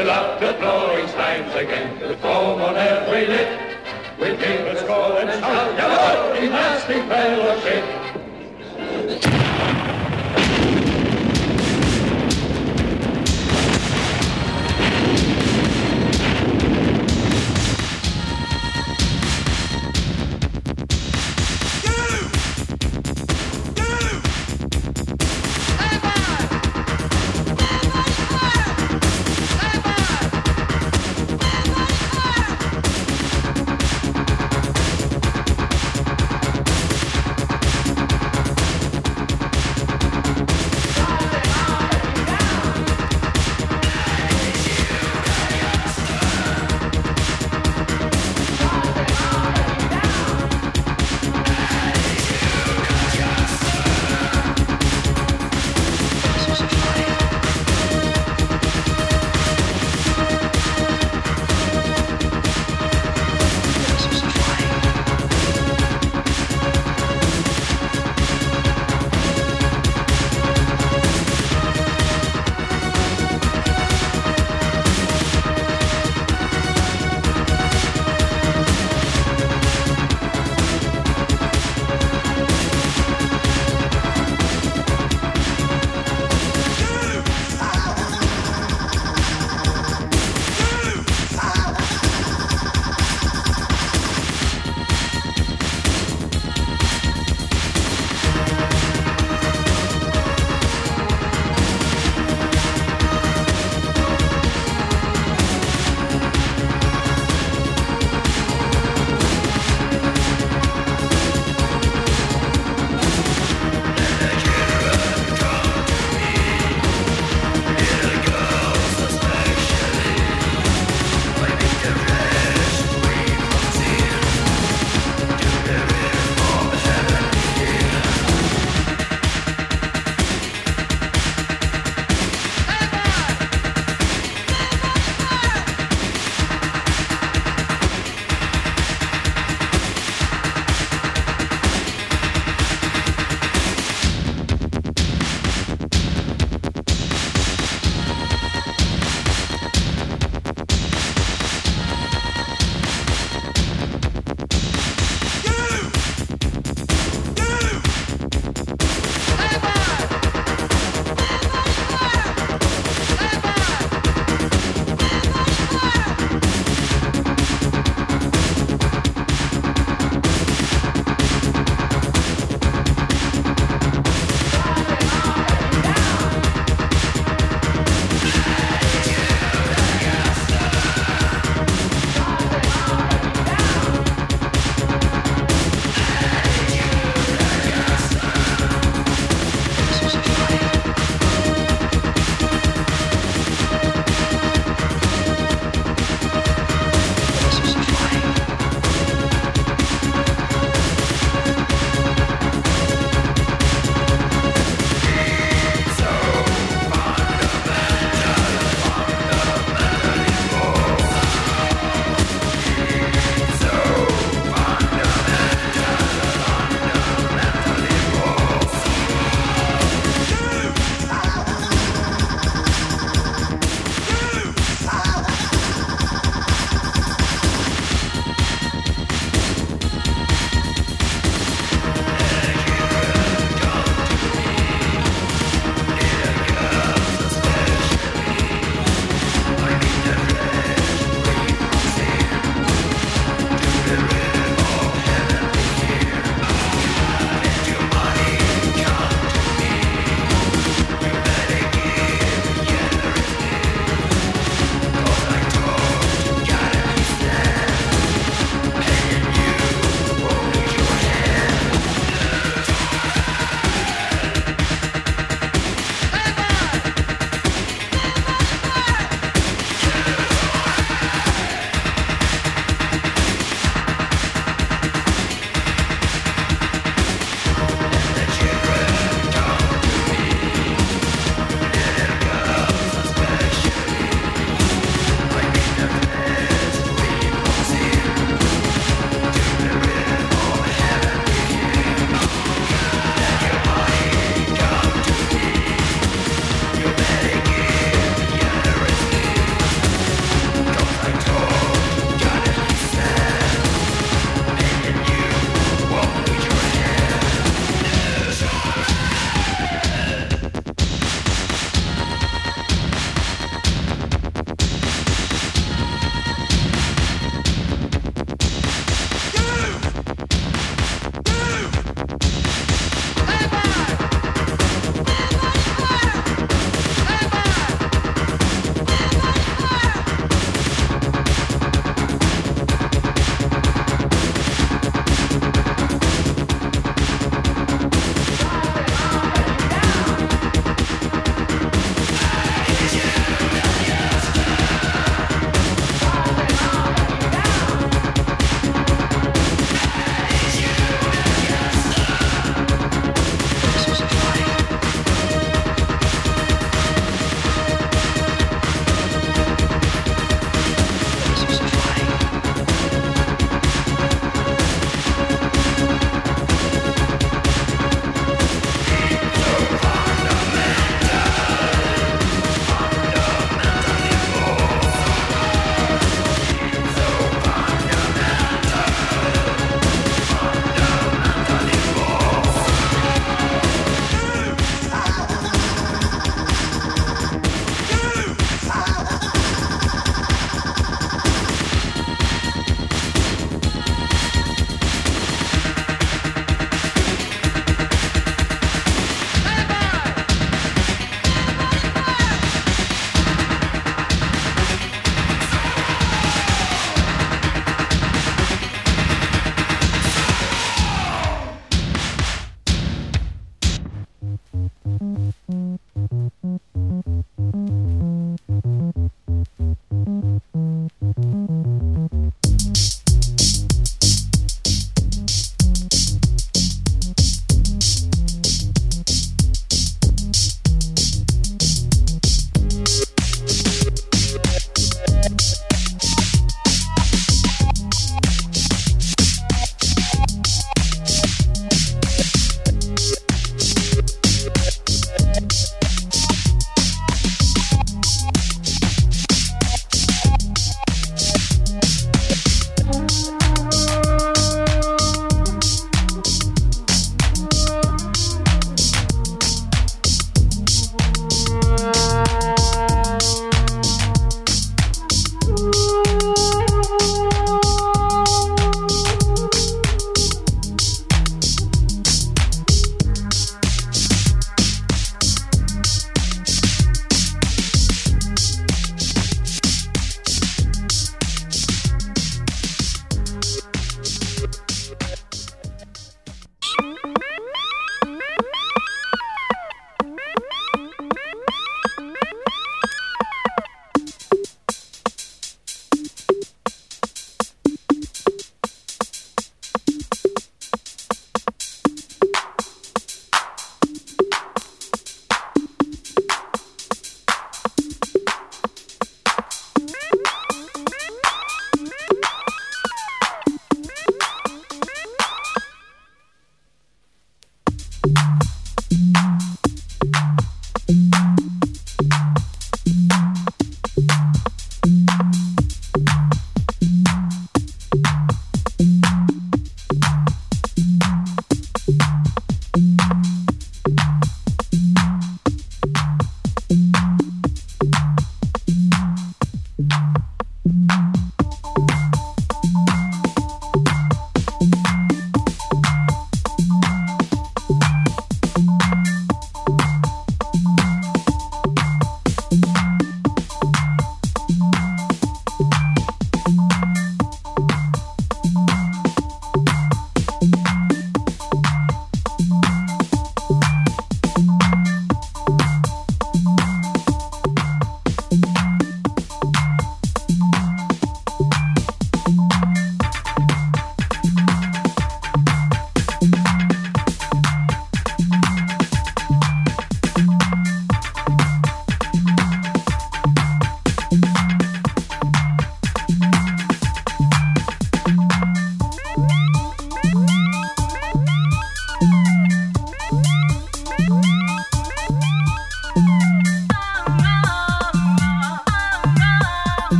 Fill up the flowing steins again, with foam on every lip. Give a score and shout, yellow, in lasting fellowship.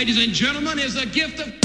Ladies and gentlemen, is a gift of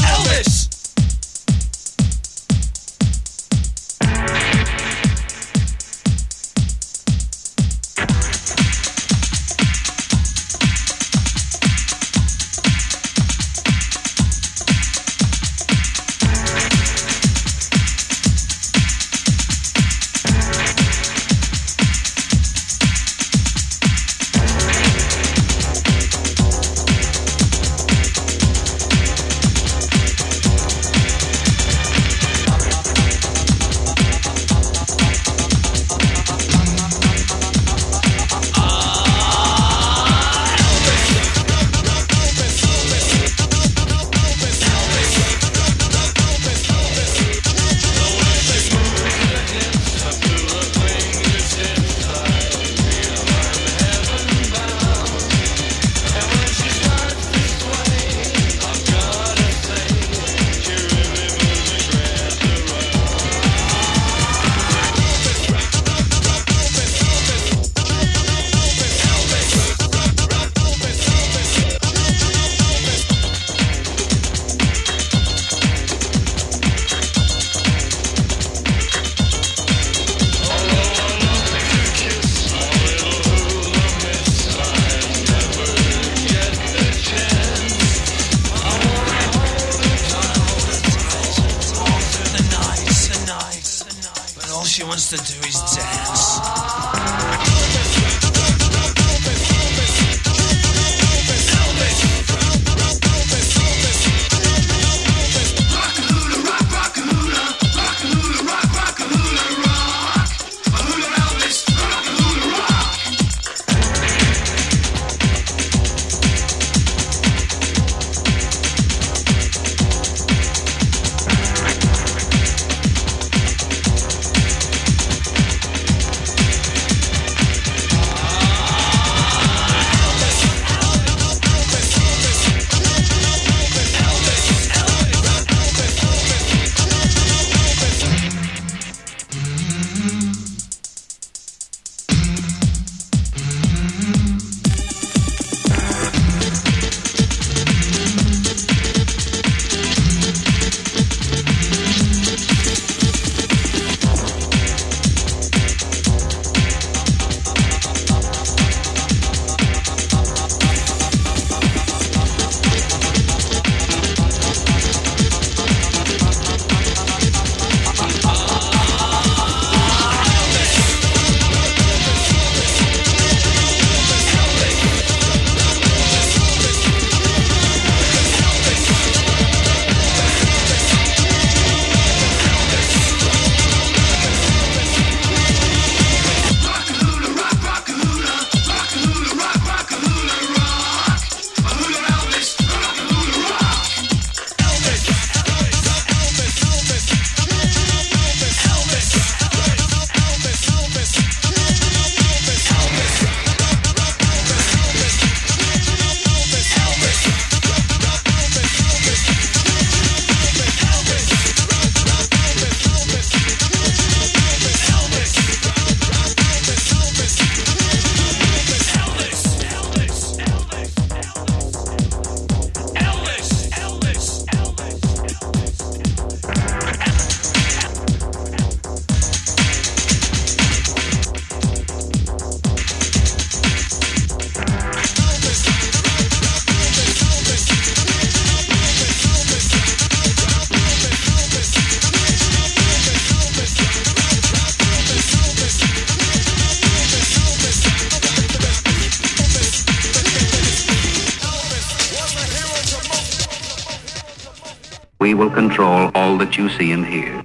you see and hear.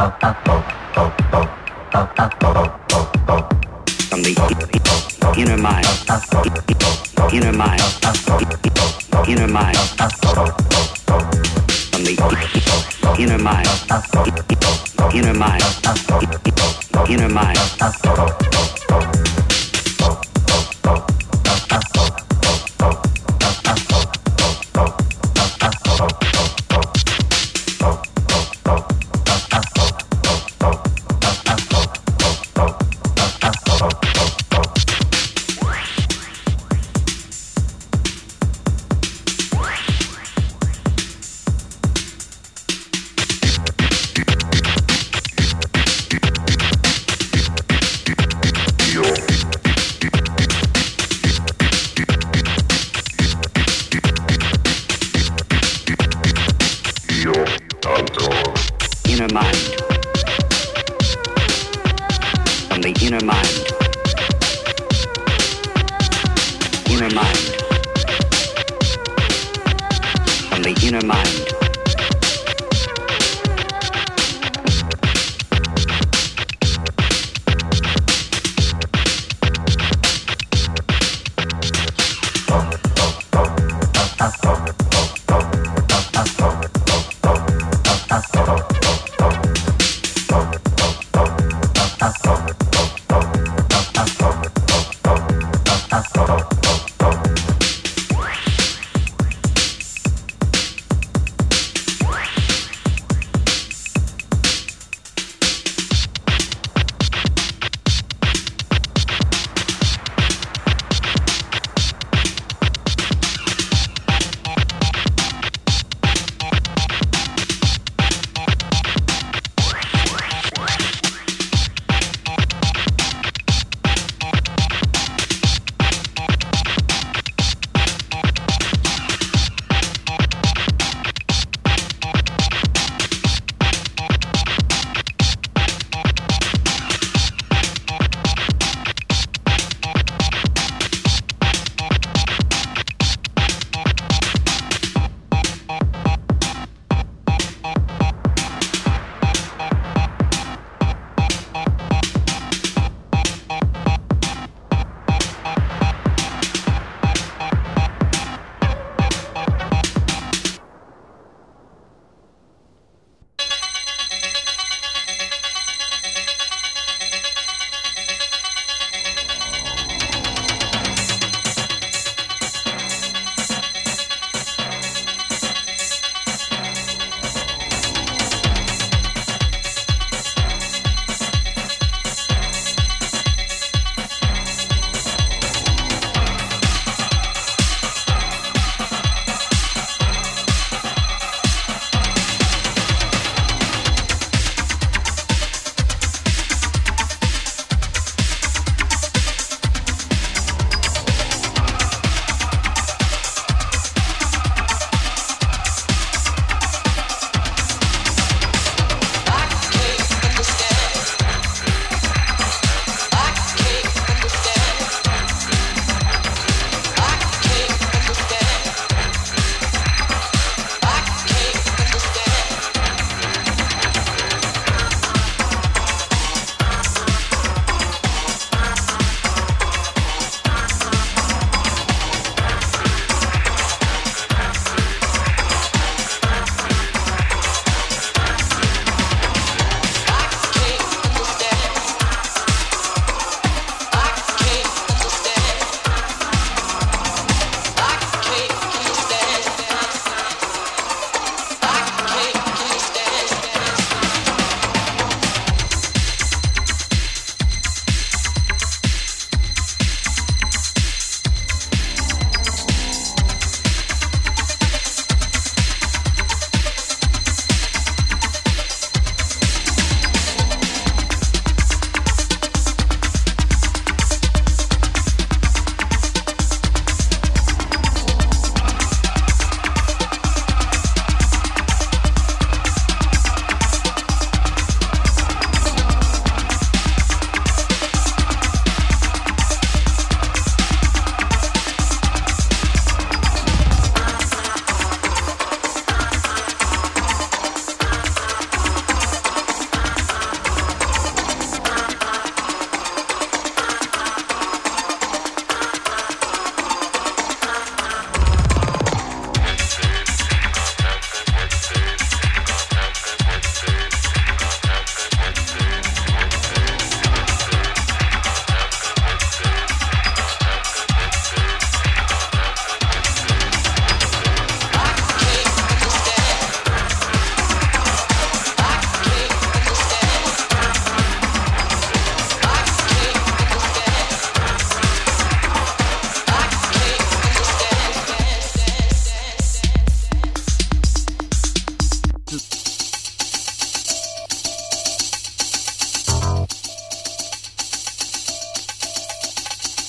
From the inner mind, inner mind,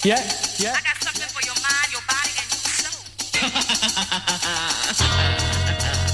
Yeah, yeah. I got something for your mind, your body, and your soul.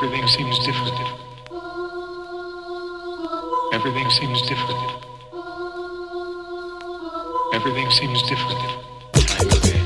Everything seems different. Everything seems different. Everything seems different.